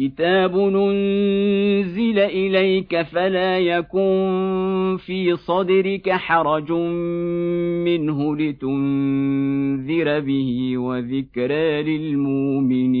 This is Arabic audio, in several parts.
كتاب أنزل إليك فلا يكن في صدرك حرج منه لتنذر به وذكرى للمؤمنين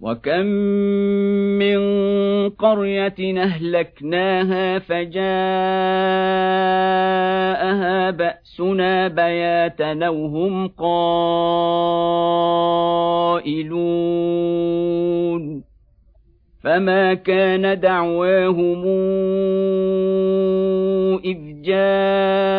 وكم من قرية أهلكناها فجاءها بأسنا بياتا أو هم قائلون فما كان دعواهم إذ جاءهم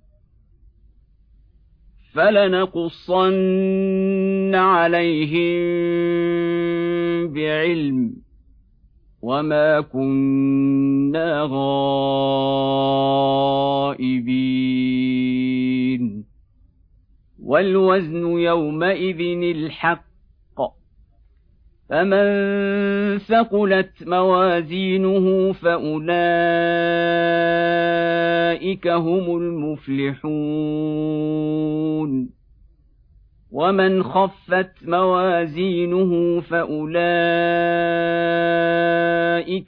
فلنقصن عليهم بعلم وما كنا غائبين. والوزن يومئذ الحق فمن ثقلت موازينه فاولئك هم المفلحون ومن خفت موازينه فاولئك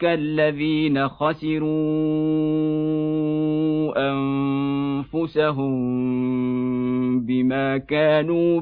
الذين خسروا انفسهم بما كانوا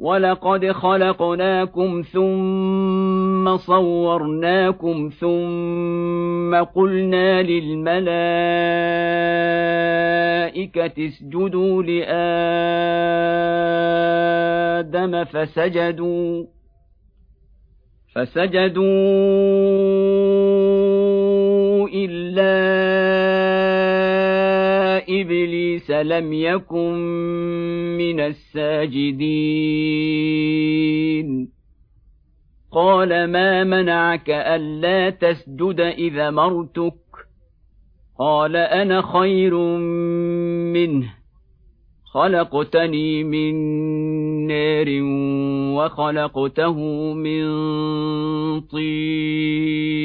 ولقد خلقناكم ثم صورناكم ثم قلنا للملائكه اسجدوا لادم فسجدوا فسجدوا الا ابليس لم يكن من الساجدين قال ما منعك الا تسجد اذا مرتك قال أنا خير منه خلقتني من نار وخلقته من طين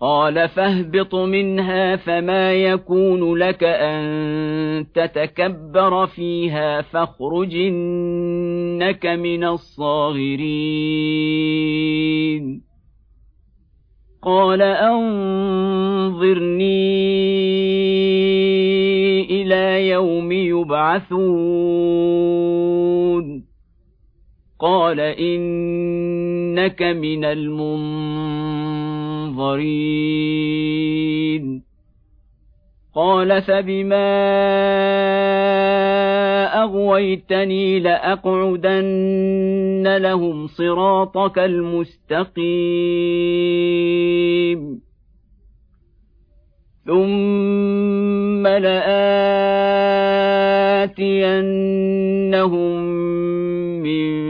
قال فاهبط منها فما يكون لك أن تتكبر فيها فاخرج إنك من الصاغرين. قال أنظرني إلى يوم يبعثون. قال انك من المنظرين قال فبما اغويتني لاقعدن لهم صراطك المستقيم ثم لاتينهم من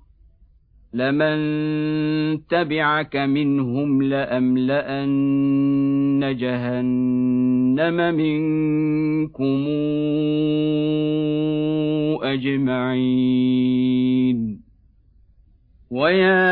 لمن تبعك منهم لاملان جهنم منكم اجمعين ويا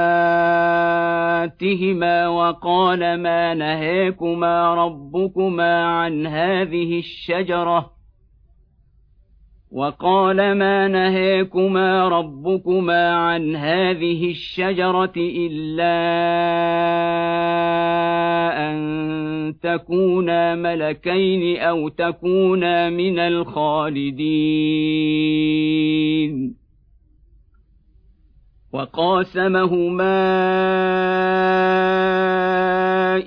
سوءاتهما وقال ما نهيكما ربكما عن هذه الشجره وقال ما نهيكما ربكما عن هذه الشجره الا ان تكونا ملكين أو تكونا من الخالدين وقاسمهما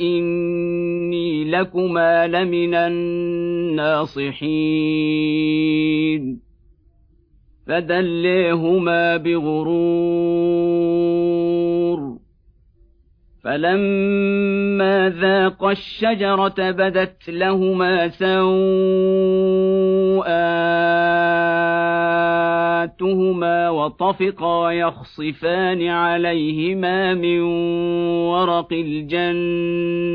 إني لكما لمن الناصحين. فدليهما بغرور. فلما ذاقا الشجرة بدت لهما سوءاتهما وطفقا يخصفان عليهما من ورق الجنة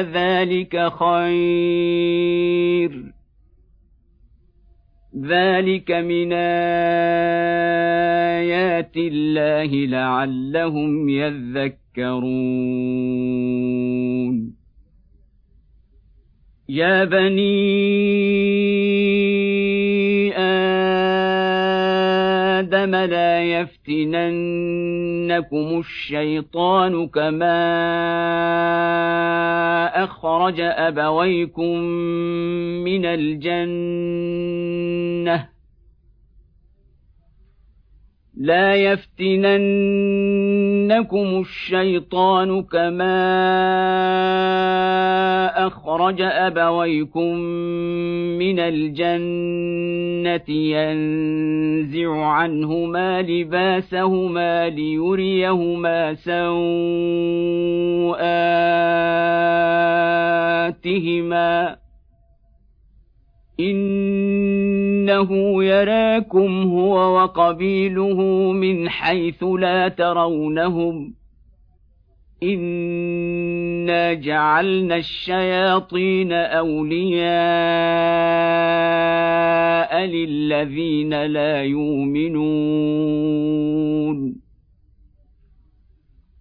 ذلك خير. ذلك من آيات الله لعلهم يذكرون. يا بني آدم لا يفتننكم الشيطان كما أخرج أبويكم من الجنة لا يفتننكم الشيطان كما أخرج أبويكم من الجنة ينزع عنهما لباسهما ليريهما سوءاتهما إنه يراكم هو وقبيله من حيث لا ترونهم. إنا جعلنا الشياطين أولياء للذين لا يؤمنون.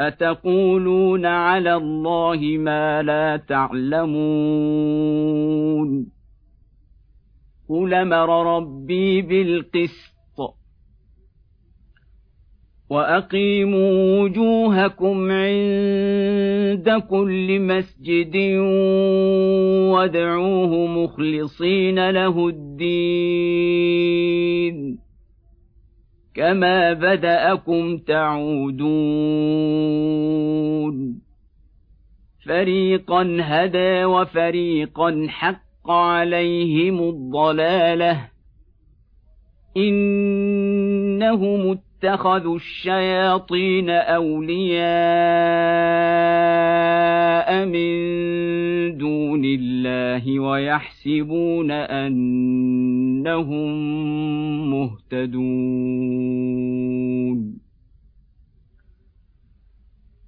أتقولون على الله ما لا تعلمون؟ قل أمر ربي بالقسط وأقيموا وجوهكم عند كل مسجد وادعوه مخلصين له الدين. كما بداكم تعودون فريقا هدى وفريقا حق عليهم الضلاله انهم اتخذوا الشياطين اولياء من دون الله ويحسبون انهم مهتدون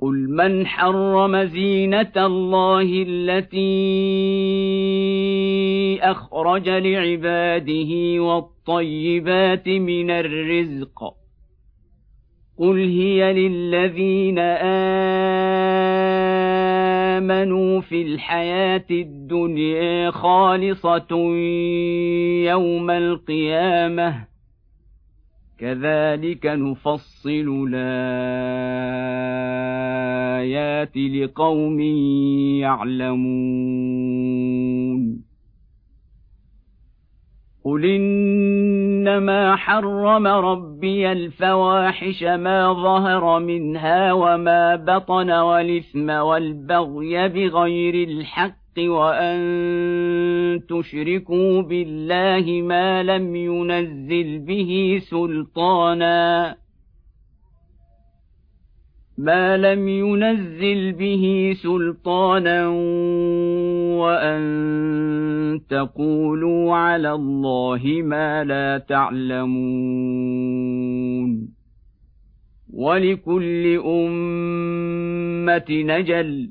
قل من حرم زينة الله التي أخرج لعباده والطيبات من الرزق قل هي للذين امنوا في الحياة الدنيا خالصه يوم القيامه كذلك نفصل الآيات لقوم يعلمون. قل إنما حرم ربي الفواحش ما ظهر منها وما بطن والإثم والبغي بغير الحق وأن تشركوا بالله ما لم ينزل به سلطانا ما لم ينزل به سلطانا وان تقولوا على الله ما لا تعلمون ولكل امه نجل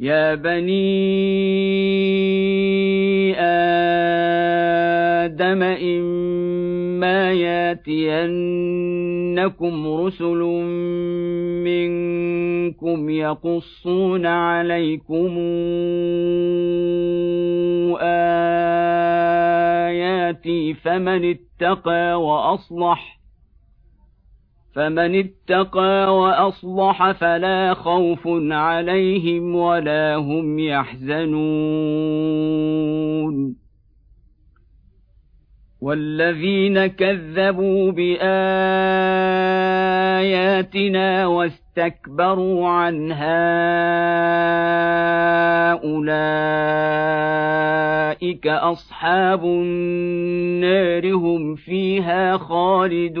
يا بني آدم إما ياتينكم رسل منكم يقصون عليكم آياتي فمن اتقى وأصلح فمن اتقى وأصلح فلا خوف عليهم ولا هم يحزنون والذين كذبوا بآياتنا واستكبروا عنها أولئك أصحاب النار هم فيها خالدون.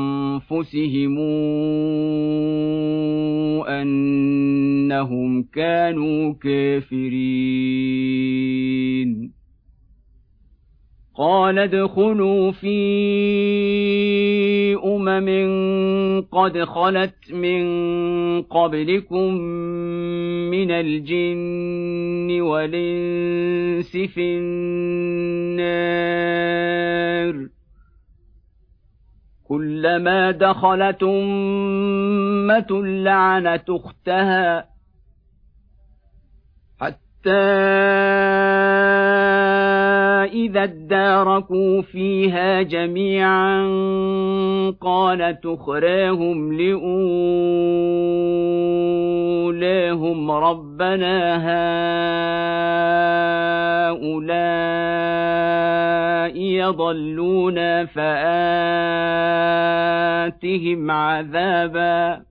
انفسهم انهم كانوا كافرين قال ادخلوا في امم قد خلت من قبلكم من الجن والانس في النار كلما دخلت أمة لعنت أختها. إذا اداركوا فيها جميعا قال تخراهم لأولاهم ربنا هؤلاء يضلون فآتهم عذابا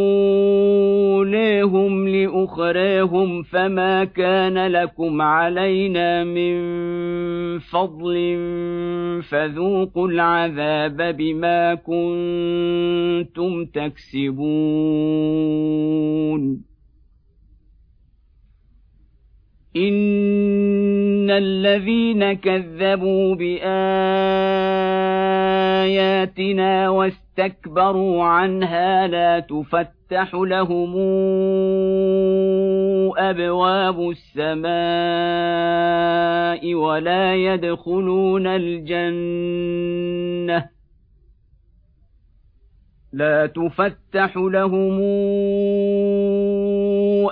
لأخريهم فما كان لكم علينا من فضل فذوقوا العذاب بما كنتم تكسبون. إن الذين كذبوا بآياتنا واستكبروا عنها لا تفتح لهم أبواب السماء ولا يدخلون الجنة. لا تفتح لهم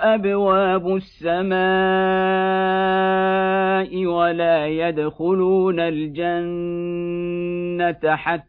أبواب السماء ولا يدخلون الجنة حتى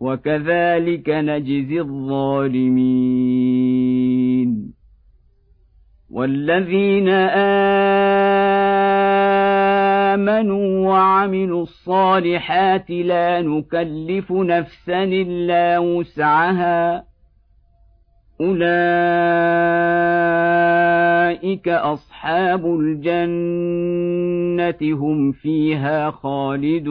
وكذلك نجزي الظالمين. والذين آمنوا وعملوا الصالحات لا نكلف نفسا إلا وسعها. أولئك أصحاب الجنة هم فيها خالدون.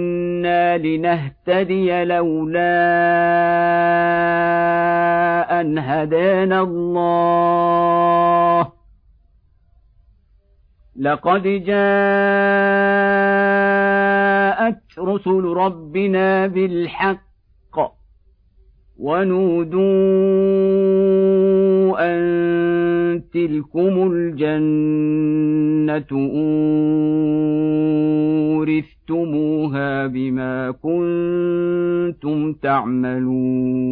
لنهتدي لولا ان هدانا الله لقد جاءت رسل ربنا بالحق ونودوا أن تلكم الجنة أورثتموها بما كنتم تعملون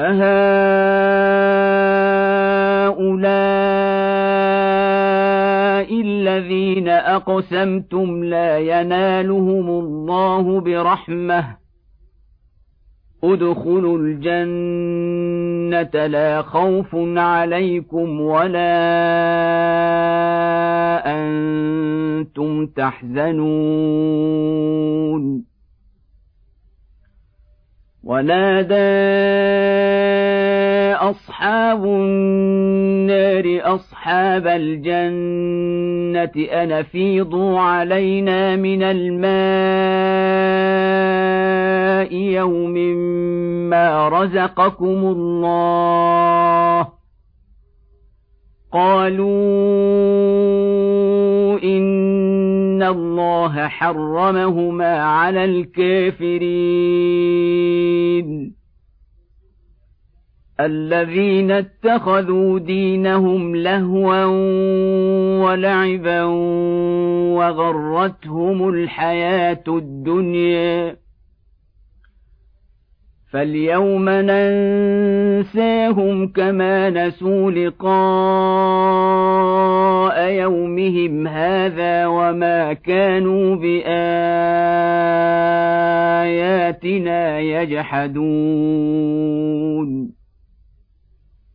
أهؤلاء الذين أقسمتم لا ينالهم الله برحمة. ادخلوا الجنة لا خوف عليكم ولا أنتم تحزنون. ونادى أصحاب النار أصحاب الجنة ان افيضوا علينا من الماء يوم ما رزقكم الله. قالوا ان الله حرمهما على الكافرين. الذين اتخذوا دينهم لهوا ولعبا وغرتهم الحياة الدنيا. فاليوم ننساهم كما نسوا لقاء يومهم هذا وما كانوا باياتنا يجحدون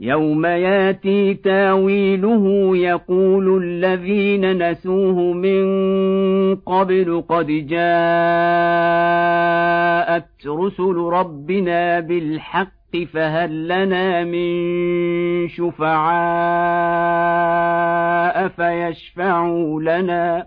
يوم ياتي تاويله يقول الذين نسوه من قبل قد جاءت رسل ربنا بالحق فهل لنا من شفعاء فيشفعوا لنا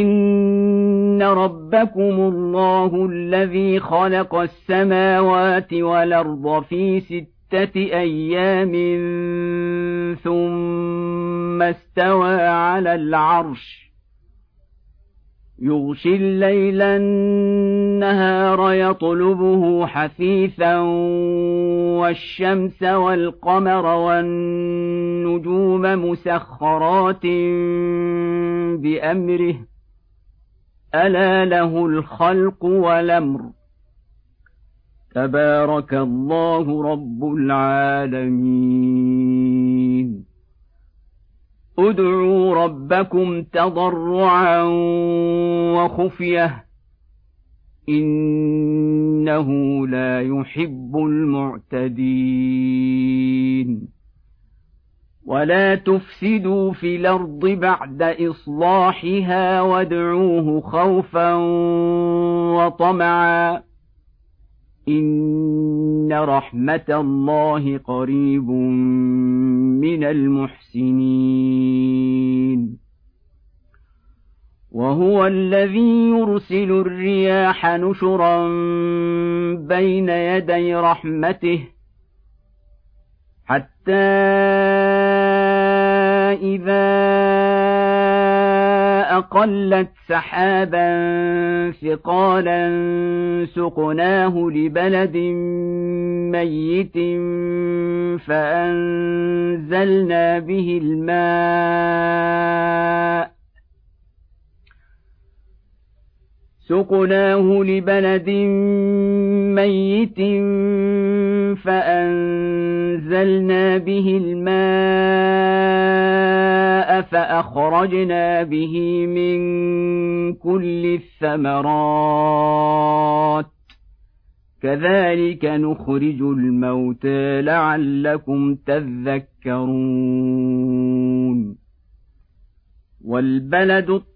ان ربكم الله الذي خلق السماوات والارض في سته أيام ثم استوى على العرش يغشي الليل النهار يطلبه حثيثا والشمس والقمر والنجوم مسخرات بامره ألا له الخلق والأمر. تبارك الله رب العالمين. ادعوا ربكم تضرعا وخفية. إنه لا يحب المعتدين. ولا تفسدوا في الأرض بعد اصلاحها وادعوه خوفا وطمعا ان رحمه الله قريب من المحسنين وهو الذي يرسل الرياح نشرا بين يدي رحمته حتى اذا اقلت سحابا ثقالا سقناه لبلد ميت فانزلنا به الماء سقناه لبلد ميت فأنزلنا به الماء فأخرجنا به من كل الثمرات. كذلك نخرج الموتى لعلكم تذكرون. والبلد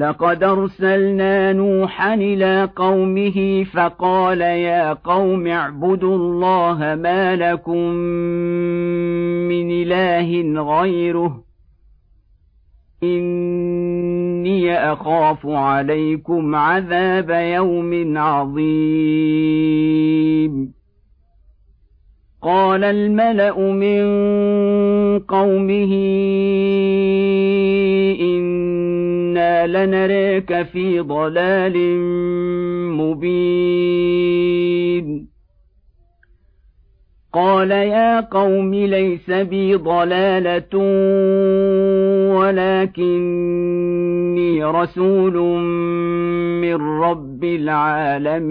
لقد أرسلنا نوحا إلى قومه فقال يا قوم اعبدوا الله ما لكم من إله غيره إني أخاف عليكم عذاب يوم عظيم. قال الملأ من قومه لنريك في ضلال مبين قال يا قوم ليس بي ضلاله ولكني رسول من رب العالمين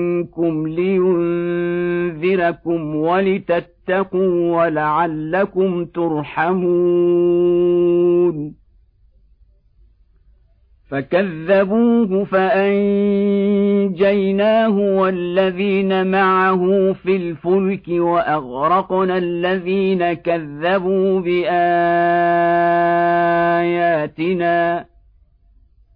لينذركم ولتتقوا ولعلكم ترحمون. فكذبوه فأنجيناه والذين معه في الفلك وأغرقنا الذين كذبوا بآياتنا.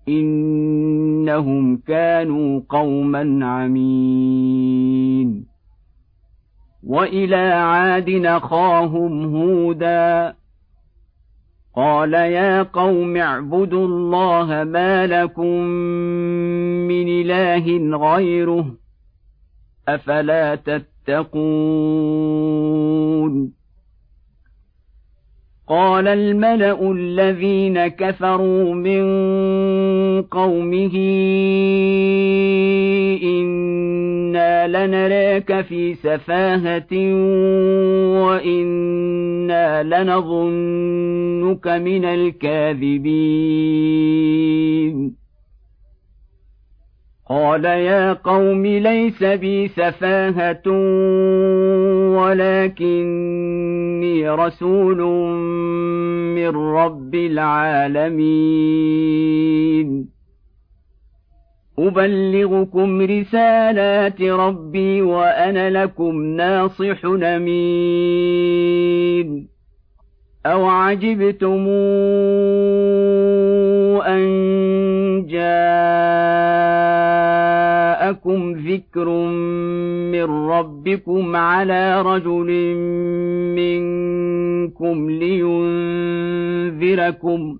إنهم كانوا قوما عمين. وإلى عاد نخاهم هودا. قال يا قوم اعبدوا الله ما لكم من إله غيره أفلا تتقون؟ قال الملأ الذين كفروا من قومه إنا لنراك في سفاهة وإنا لنظنك من الكاذبين. قال يا قوم ليس بي سفاهه ولكني رسول من رب العالمين ابلغكم رسالات ربي وأنا لكم ناصح امين أو عجبتم ان جاءكم ذكر من ربكم على رجل منكم لينذركم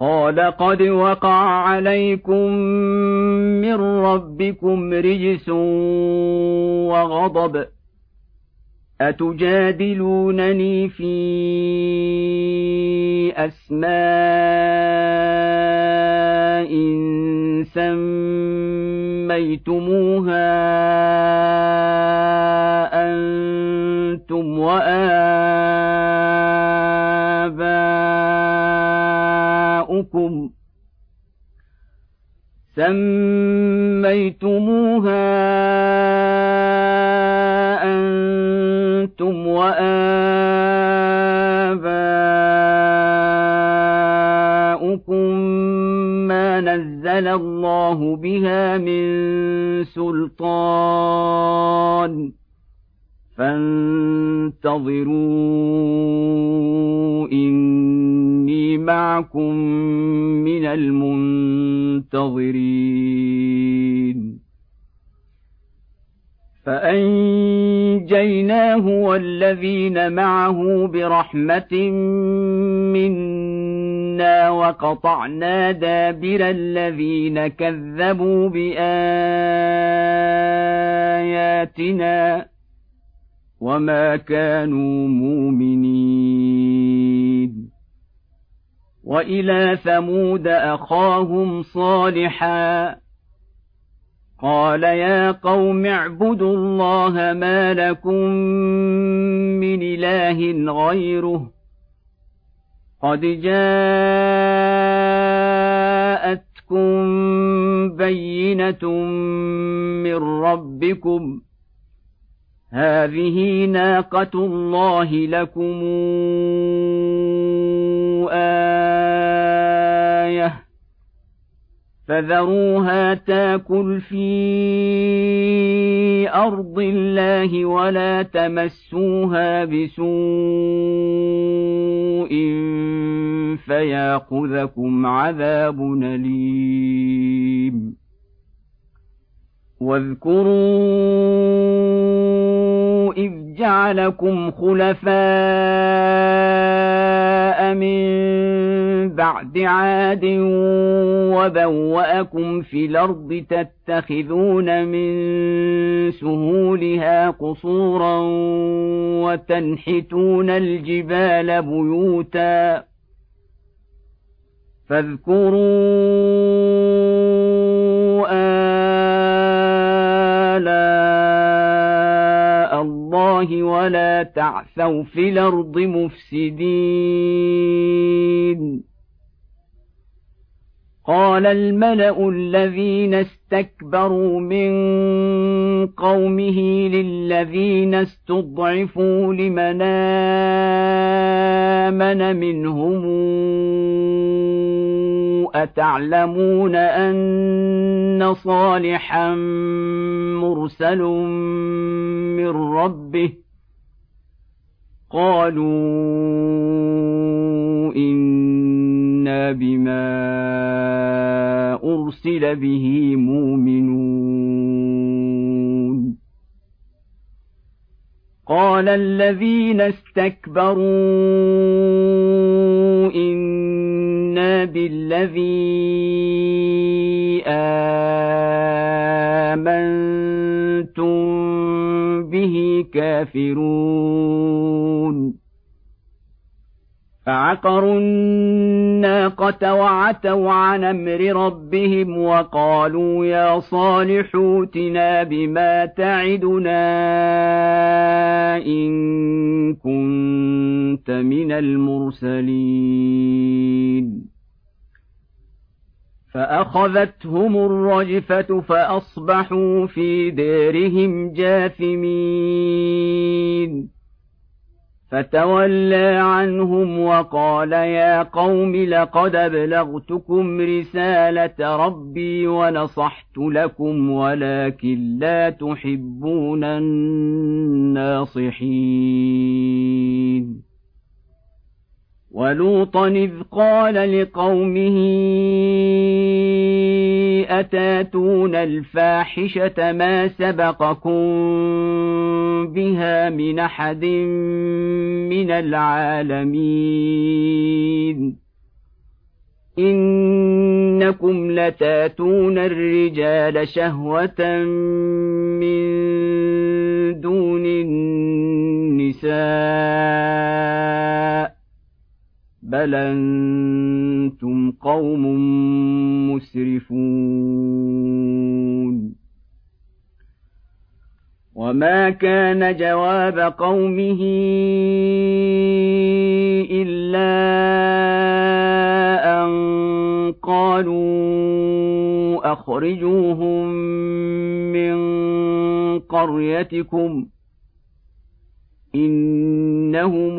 قال قد وقع عليكم من ربكم رجس وغضب. أتجادلونني في أسماء سميتموها أنتم وآباؤكم سميتموها أنتم وآباؤكم ما نزل الله بها من سلطان فانتظروا إني معكم من المنتظرين. فأنجيناه والذين معه برحمة منا وقطعنا دابر الذين كذبوا بآياتنا. وما كانوا مؤمنين والى ثمود اخاهم صالحا قال يا قوم اعبدوا الله ما لكم من اله غيره قد جاءتكم بينه من ربكم هذه ناقه الله لكم إيه فذروها تاكل في ارض الله ولا تمسوها بسوء فياخذكم عذاب اليم واذكروا إذ جعلكم خلفاء من بعد عاد وبوأكم في الأرض تتخذون من سهولها قصورا وتنحتون الجبال بيوتا فاذكروا آلاء الله ولا تعثوا في الأرض مفسدين قال الملا الذين استكبروا من قومه للذين استضعفوا لمن امن منهم أتعلمون أن صالحا مرسل من ربه قالوا إنا بما أرسل به مؤمنون قال الذين استكبروا إنا بالذي آمنتم به كافرون. فعقروا الناقة وعتوا عن أمر ربهم وقالوا يا صالح اوتنا بما تعدنا إن كنت من المرسلين. فأخذتهم الرجفة فأصبحوا في دارهم جاثمين. فتولى عنهم وقال يا قوم لقد أبلغتكم رسالة ربي ونصحت لكم ولكن لا تحبون الناصحين. ولوطا إذ قال لقومه أتاتون الفاحشة ما سبقكم بها من أحد من العالمين؟ إنكم لتاتون الرجال شهوة من دون النساء بل أنتم قوم مسرفون وما كان جواب قومه الا ان قالوا اخرجوهم من قريتكم انهم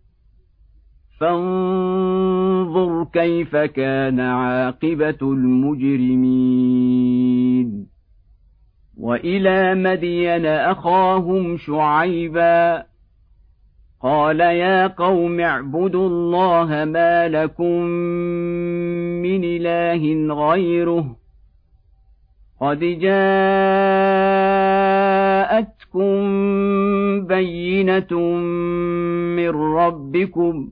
فانظر كيف كان عاقبة المجرمين. وإلى مدين أخاهم شعيبا. قال يا قوم اعبدوا الله ما لكم من إله غيره. قد جاءتكم بينة من ربكم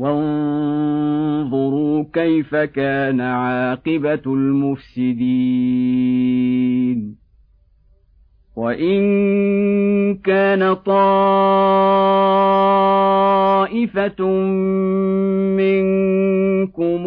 وانظروا كيف كان عاقبة المفسدين. وإن كان طائفة منكم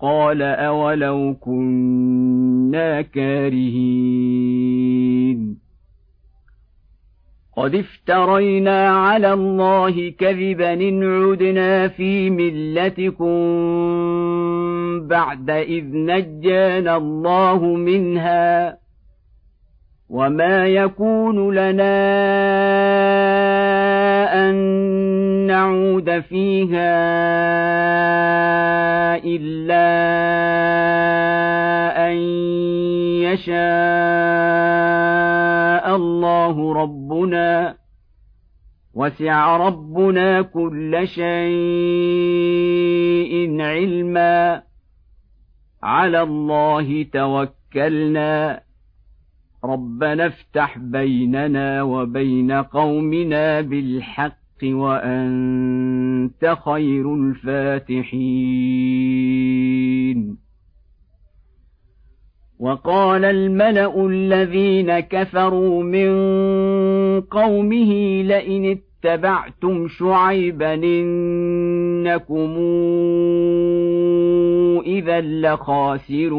قال اولو كنا كارهين قد افترينا على الله كذبا ان عدنا في ملتكم بعد اذ نجانا الله منها وما يكون لنا ان نعود فيها إلا أن يشاء الله ربنا وسع ربنا كل شيء علما. على الله توكلنا. ربنا افتح بيننا وبين قومنا بالحق. وأنت خير الفاتحين. وقال الملأ الذين كفروا من قومه لئن اتبعتم شعيبا إنكم إذا لخاسرون.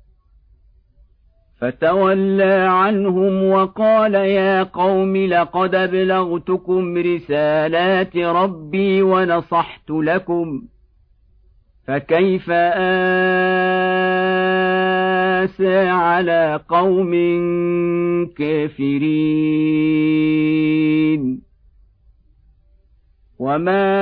فتولى عنهم وقال يا قوم لقد أبلغتكم رسالات ربي ونصحت لكم فكيف آسى على قوم كافرين وما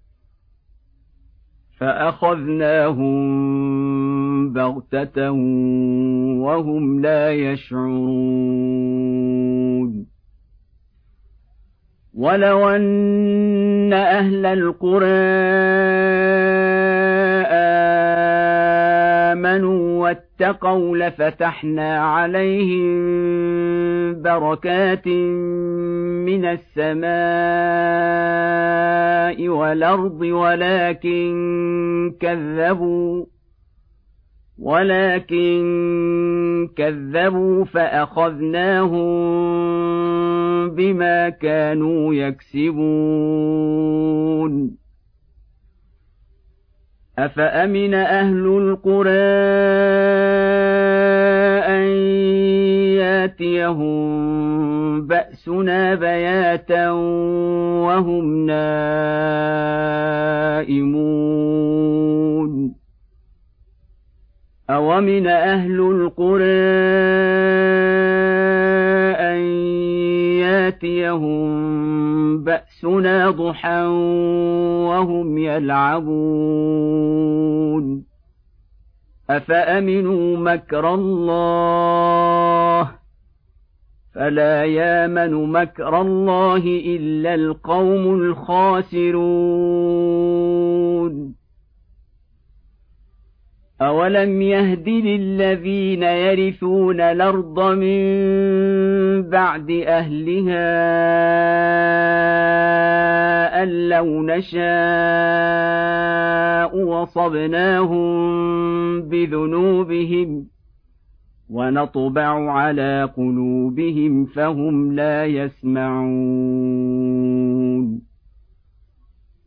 فأخذناهم بغتة وهم لا يشعرون. ولو أن أهل القرى آمنوا اتقوا لفتحنا عليهم بركات من السماء والأرض ولكن كذبوا ولكن كذبوا فأخذناهم بما كانوا يكسبون. أفأمن أهل القرى أن ياتيهم بأسنا بياتا وهم نائمون؟ أومن أهل القرى أن ياتيهم بأسنا ضحى وهم يلعبون. أفأمنوا مكر الله؟ فلا يامن مكر الله إلا القوم الخاسرون. أولم يهد للذين يرثون الأرض من بعد أهلها أن لو نشاء وصبناهم بذنوبهم ونطبع على قلوبهم فهم لا يسمعون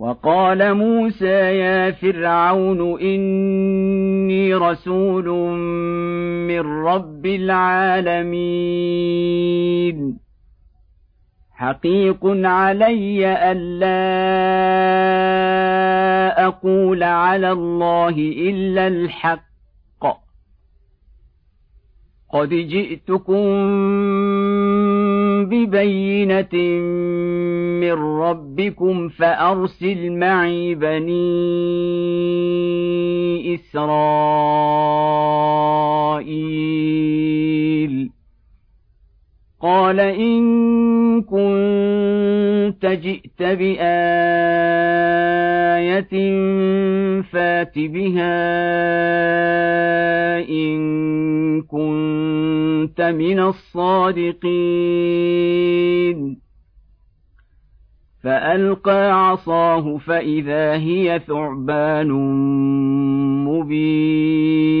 وقال موسى يا فرعون إني رسول من رب العالمين. حقيق علي الا أقول على الله إلا الحق. قد جئتكم ببينة من ربكم فأرسل معي بني إسرائيل. قال إن كنت جئت بآية فات بها إن كنت من الصادقين. فألقى عصاه فإذا هي ثعبان مبين.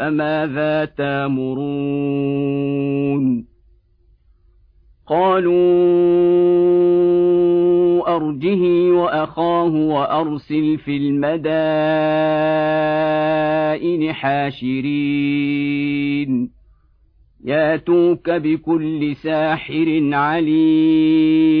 فماذا تامرون قالوا أرجه وأخاه وأرسل في المدائن حاشرين ياتوك بكل ساحر عليم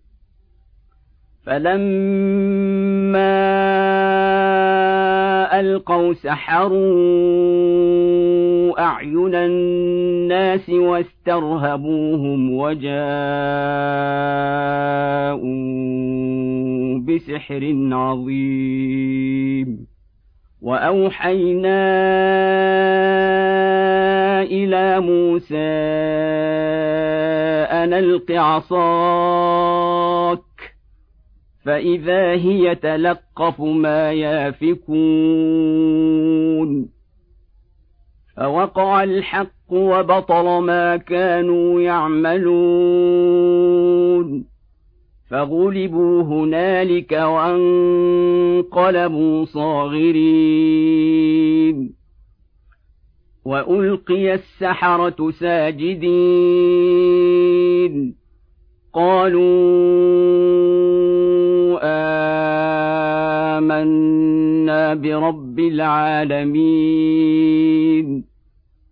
فلما القوا سحروا اعين الناس واسترهبوهم وجاءوا بسحر عظيم واوحينا إلى موسى ان الق عصاك فإذا هي تلقف ما يافكون فوقع الحق وبطل ما كانوا يعملون فغلبوا هنالك وانقلبوا صاغرين والقي السحره ساجدين قالوا آمنا برب العالمين.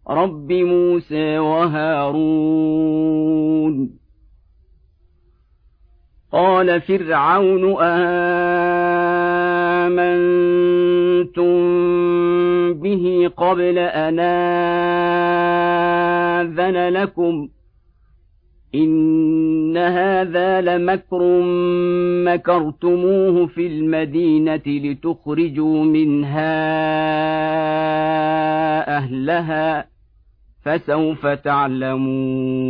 رب موسى وهارون. قال فرعون آمنتم به قبل أن آذن لكم ۖ؟ إن هذا لمكر مكرتموه في المدينة لتخرجوا منها أهلها فسوف تعلمون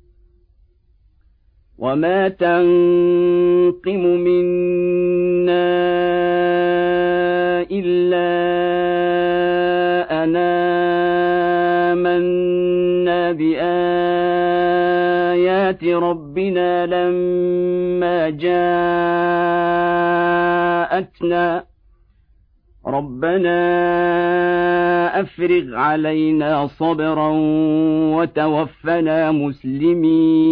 وما تنقم منا إلا أنا آمنا بآيات ربنا لما جاءتنا ربنا افرغ علينا صبرا وتوفنا مسلمين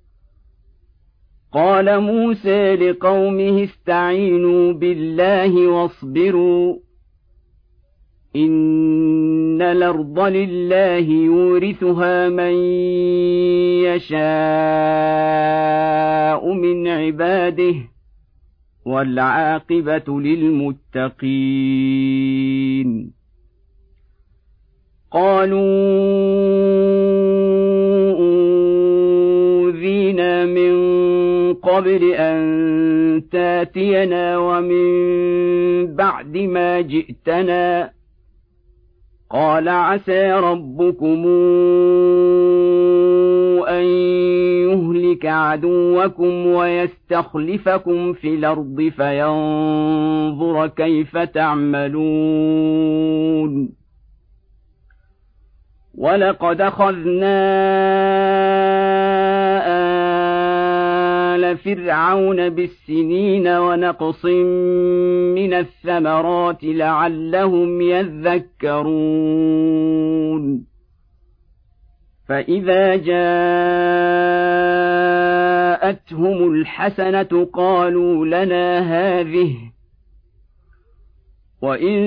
قال موسى لقومه استعينوا بالله واصبروا إن الأرض لله يورثها من يشاء من عباده والعاقبة للمتقين. قالوا أوذينا من قبل أن تاتينا ومن بعد ما جئتنا. قال عسى ربكم أن يهلك عدوكم ويستخلفكم في الأرض فينظر كيف تعملون. ولقد أخذنا فرعون بالسنين ونقص من الثمرات لعلهم يذكرون. فإذا جاءتهم الحسنة قالوا لنا هذه وإن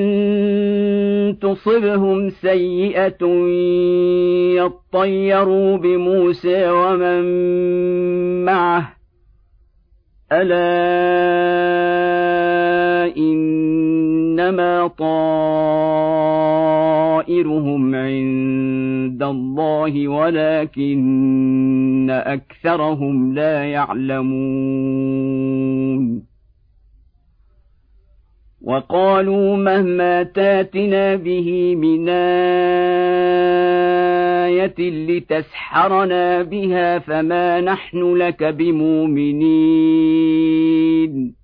تصبهم سيئة يطيروا بموسى ومن معه ألا إنما طائرهم عند الله ولكن أكثرهم لا يعلمون. وقالوا مهما تاتنا به من آية لتسحرنا بها فما نحن لك بمؤمنين.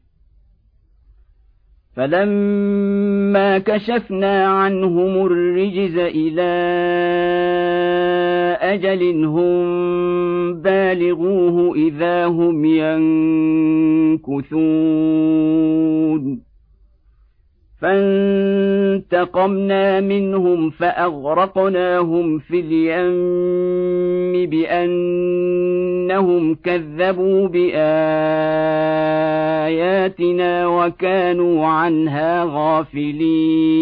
فلما كشفنا عنهم الرجز إلى أجل هم بالغوه اذا هم ينكثون فانتقمنا منهم فأغرقناهم في اليم بأنهم كذبوا بآياتنا وكانوا عنها غافلين.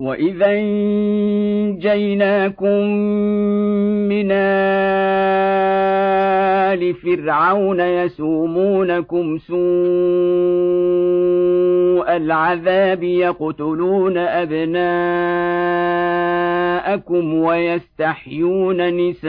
واذا انجيناكم من ال فرعون يسومونكم سوء العذاب يقتلون ابناءكم ويستحيون نساءكم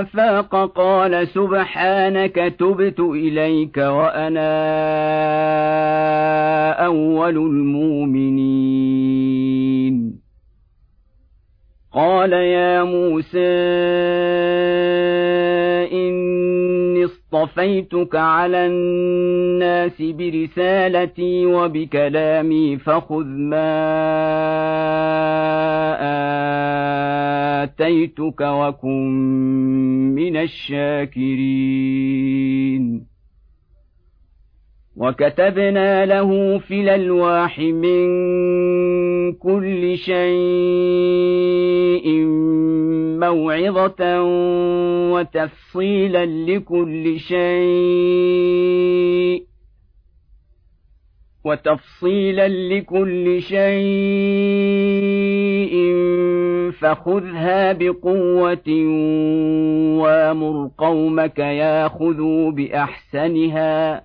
أفاق قال سبحانك تبت إليك وأنا أول المؤمنين. قال يا موسى اصطفيتك على الناس برسالتي وبكلامي فخذ ما آتيتك وكن من الشاكرين. وكتبنا له في الألواح من كل شيء موعظة وتفصيلا لكل شيء وتفصيلا لكل شيء فخذها بقوة وامر قومك ياخذوا بأحسنها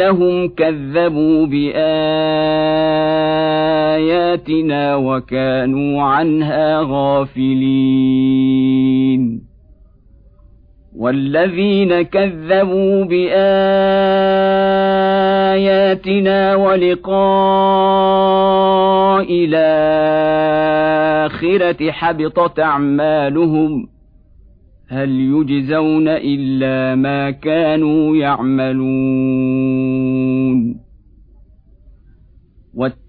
بانهم كذبوا بآياتنا وكانوا عنها غافلين. والذين كذبوا بآياتنا ولقاء الآخرة حبطت أعمالهم هل يجزون إلا ما كانوا يعملون.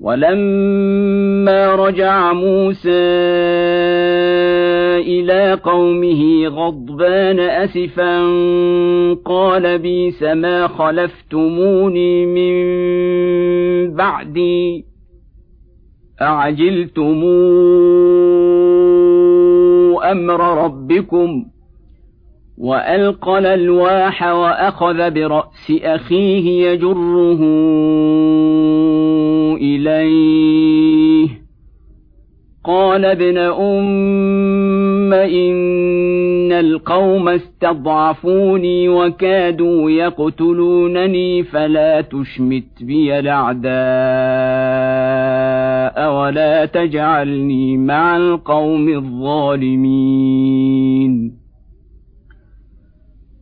ولما رجع موسى إلى قومه غضبان أسفا قال بيس ما خلفتموني من بعدي اعجلتم أمر ربكم وألقى الألواح وأخذ برأس أخيه يجره إليه. قال ابن أم إن القوم استضعفوني وكادوا يقتلونني فلا تشمت بي الأعداء ولا تجعلني مع القوم الظالمين.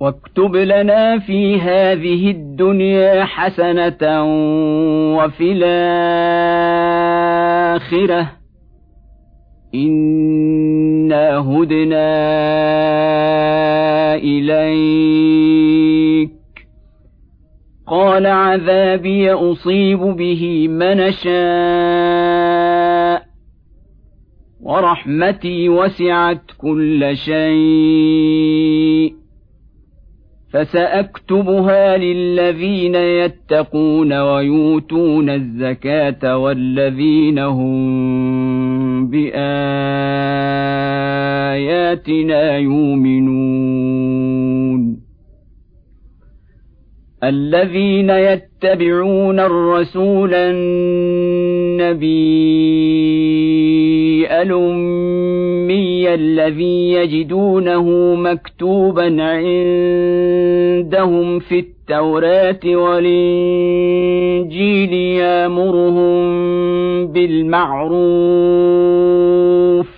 واكتب لنا في هذه الدنيا حسنة وفي الآخرة. إنا هدنا إليك. قال عذابي أصيب به من شاء. ورحمتي وسعت كل شيء. فسأكتبها للذين يتقون ويؤتون الزكاة والذين هم بآياتنا يؤمنون. الذين يتبعون الرسول النبي الأمي الذي يجدونه مكتوبا عندهم في التوراة والإنجيل يامرهم بالمعروف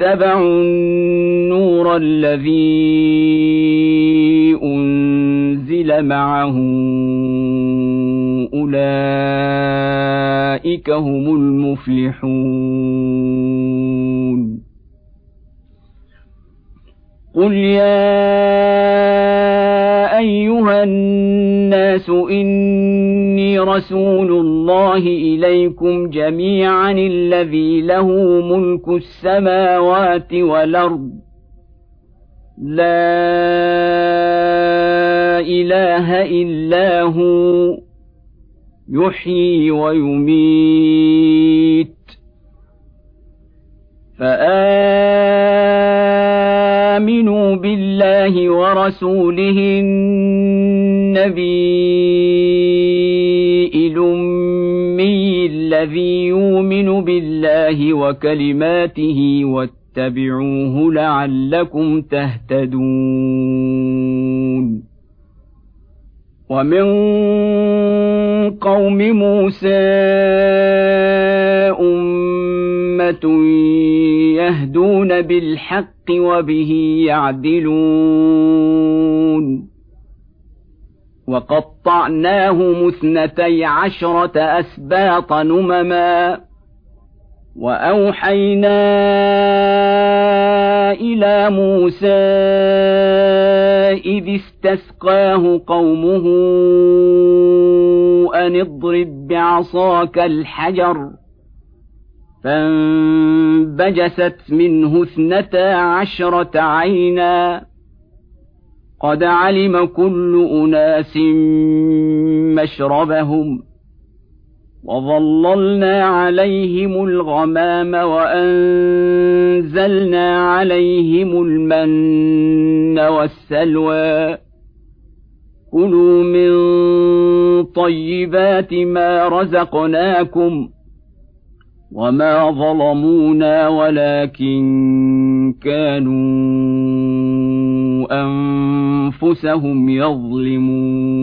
واتبعوا النور الذي أنزل معه أولئك هم المفلحون. قل يا ايها الناس اني رسول الله اليكم جميعا الذي له ملك السماوات والارض. لا اله الا هو يحيي ويميت. فامنوا بالله ورسوله النبي الأمي الذي يؤمن بالله وكلماته واتبعوه لعلكم تهتدون. ومن قوم موسى أمة يهدون بالحق وبه يعدلون. وقطعناهم اثنتي عشرة أسباط نمما. وأوحينا إلى موسى إذ استسقاه قومه أن اضرب بعصاك الحجر. فانبجست منه اثنتا عشرة عينا. قد علم كل أناس مشربهم وظللنا عليهم الغمام وأنزلنا عليهم المن والسلوى. كلوا من طيبات ما رزقناكم وما ظلمونا ولكن كانوا انفسهم يظلمون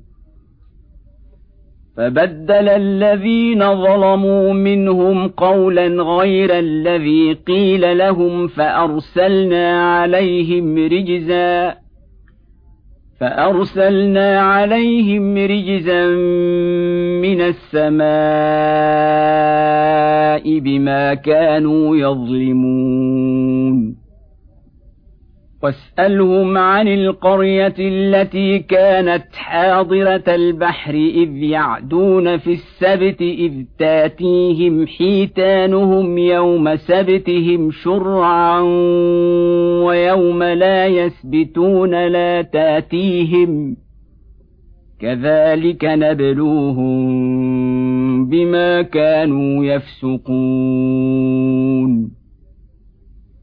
فبدل الذين ظلموا منهم قولا غير الذي قيل لهم فأرسلنا عليهم رجزا فأرسلنا عليهم رجزا من السماء بما كانوا يظلمون واسألهم عن القرية التي كانت حاضرة البحر إذ يعدون في السبت إذ تاتيهم حيتانهم يوم سبتهم شرعا ويوم لا يسبتون لا تاتيهم كذلك نبلوهم بما كانوا يفسقون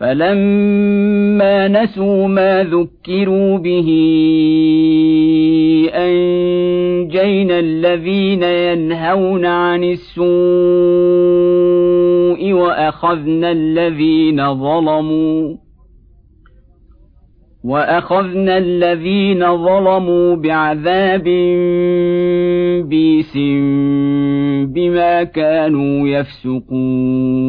فلما نسوا ما ذكروا به أنجينا الذين ينهون عن السوء وأخذنا الذين ظلموا وأخذنا الذين ظلموا بعذاب بيس بما كانوا يفسقون.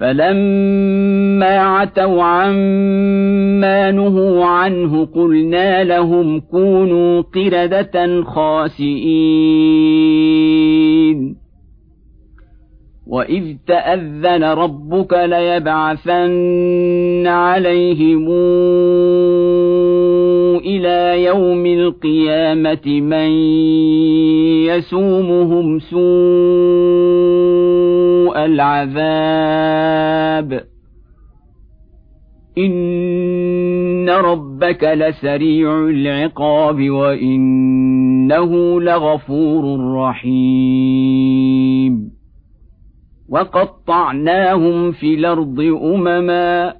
فلما عتوا عما نهوا عنه قلنا لهم كونوا قرده خاسئين واذ تاذن ربك ليبعثن عليهم إلى يوم القيامة من يسومهم سوء العذاب. إن ربك لسريع العقاب وإنه لغفور رحيم. وقطعناهم في الأرض أمما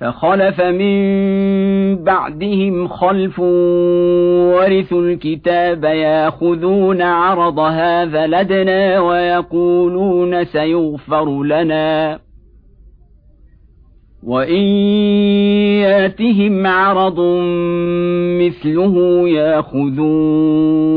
فخلف من بعدهم خلف ورثوا الكتاب ياخذون عرض هذا لدنا ويقولون سيغفر لنا. وإن ياتهم عرض مثله ياخذوه.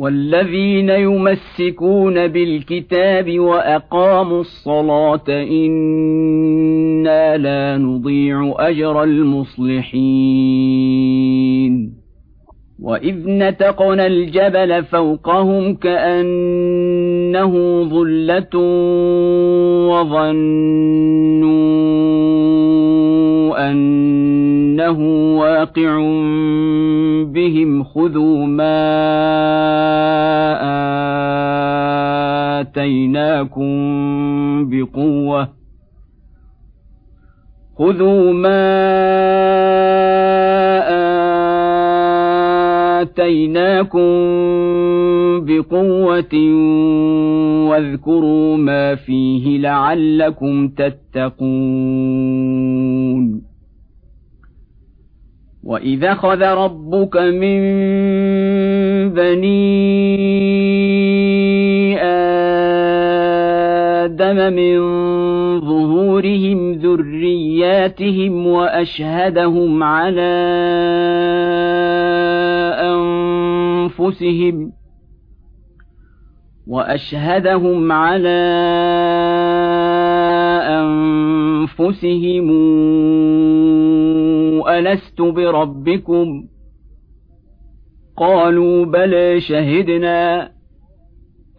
والذين يمسكون بالكتاب وأقاموا الصلاة إنا لا نضيع أجر المصلحين. واذ نتقنا الجبل فوقهم كانه ظله وظنوا انه واقع بهم خذوا ما آتيناكم بقوة خذوا ما آتيناكم بقوة واذكروا ما فيه لعلكم تتقون واذا خذ ربك من بني آدم من ظهورهم ذرياتهم وأشهدهم على أنفسهم وأشهدهم على أنفسهم ألست بربكم؟ قالوا بلى شهدنا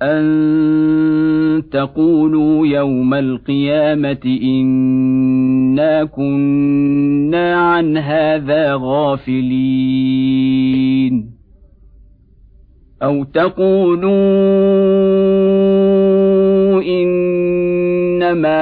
أن تقولوا يوم القيامة إنا كنا عن هذا غافلين. أو تقولوا إنما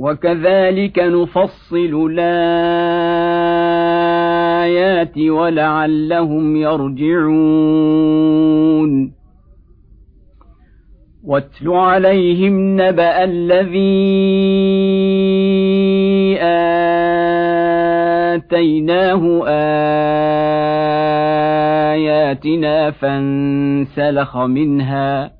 وكذلك نفصل الآيات ولعلهم يرجعون. واتل عليهم نبأ الذي آتيناه آياتنا فانسلخ منها.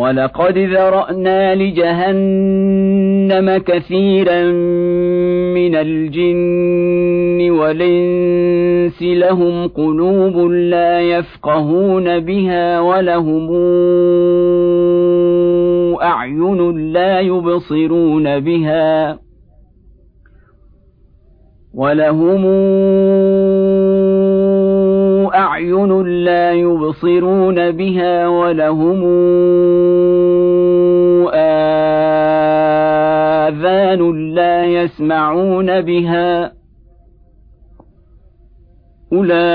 ولقد ذرأنا لجهنم كثيرا من الجن والإنس لهم قلوب لا يفقهون بها ولهم أعين لا يبصرون بها ولهم أعين لا يبصرون بها ولهم آذان لا يسمعون بها أولئك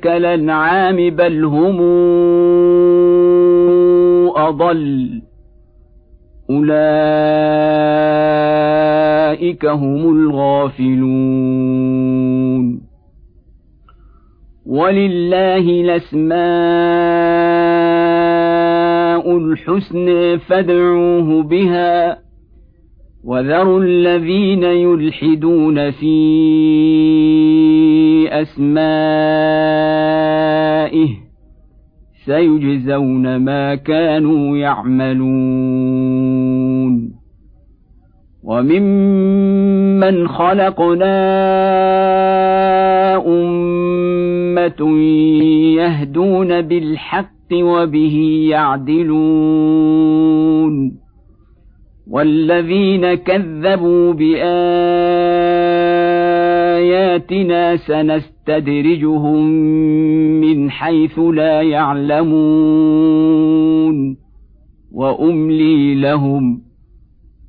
كالأنعام بل هم أضل أولئك هم الغافلون. ولله الأسماء الحسنى فادعوه بها. وذروا الذين يلحدون في أسمائه سيجزون ما كانوا يعملون. وممن خلقنا أمة يهدون بالحق وبه يعدلون والذين كذبوا بآياتنا سنستدرجهم من حيث لا يعلمون وأملي لهم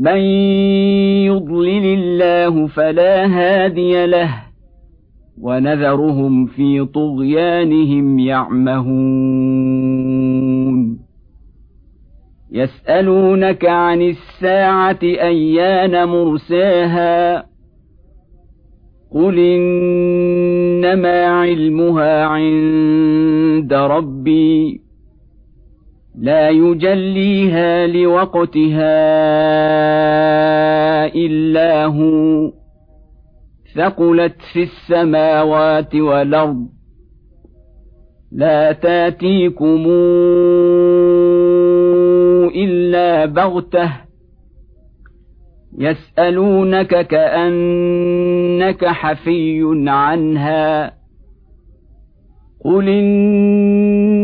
من يضلل الله فلا هادي له ونذرهم في طغيانهم يعمهون. يسألونك عن الساعة أيان مرساها؟ قل إنما علمها عند ربي. لا يجليها لوقتها إلا هو. ثقلت في السماوات والأرض. لا تاتيكم إلا بغتة. يسألونك كأنك حفي عنها. قل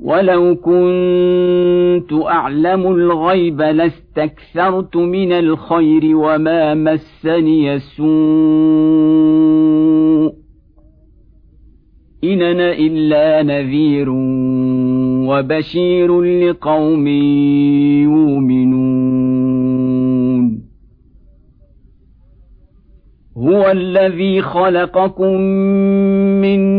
ولو كنت اعلم الغيب لاستكثرت من الخير وما مسني السوء ان أنا الا نذير وبشير لقوم يؤمنون هو الذي خلقكم من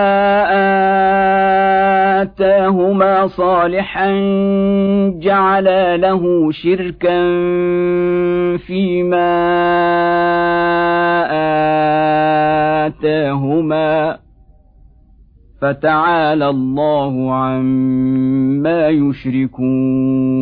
آتاهما صالحا جعلا له شركا فيما آتاهما فتعالى الله عما يشركون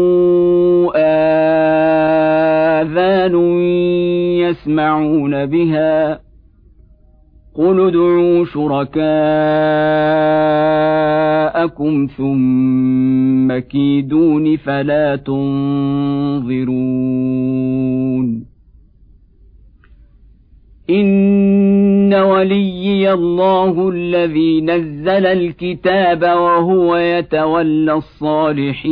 يسمعون بها. قل ادعوا شركاءكم ثم كيدون فلا تنظرون. ان وليي الله الذي نزل الكتاب وهو يتولى الصالحين.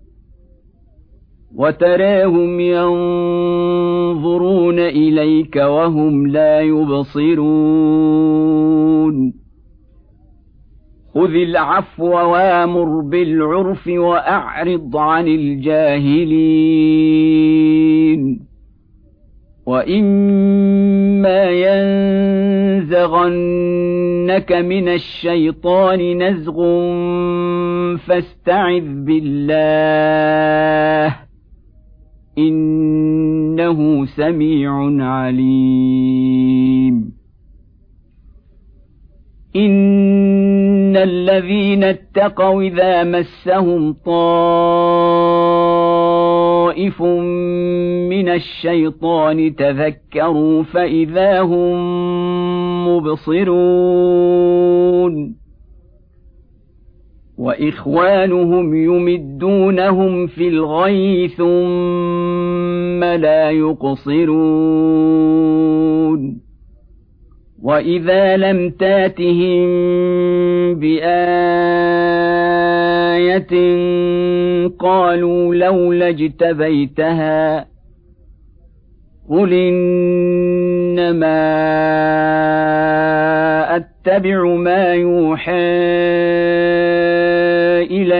وتراهم ينظرون إليك وهم لا يبصرون. خذ العفو وامر بالعرف وأعرض عن الجاهلين. وإما ينزغنك من الشيطان نزغ فاستعذ بالله. إنه سميع عليم. إن الذين اتقوا إذا مسهم طائف من الشيطان تذكروا فإذا هم مبصرون. وإخوانهم يمدونهم في الغي ثم لا يقصرون. وإذا لم تاتهم بآية قالوا لولا اجتبيتها قل إنما أتبع ما يوحى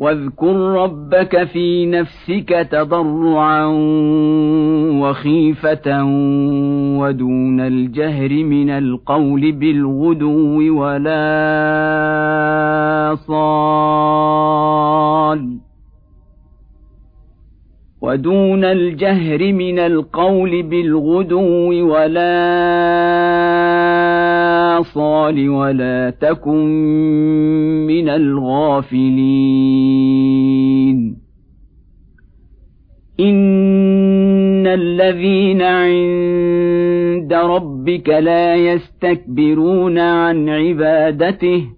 واذكر ربك في نفسك تضرعا وخيفة ودون الجهر من القول بالغدو ولا صال ودون الجهر من القول بالغدو ولا صال ولا تكن من الغافلين. إن الذين عند ربك لا يستكبرون عن عبادته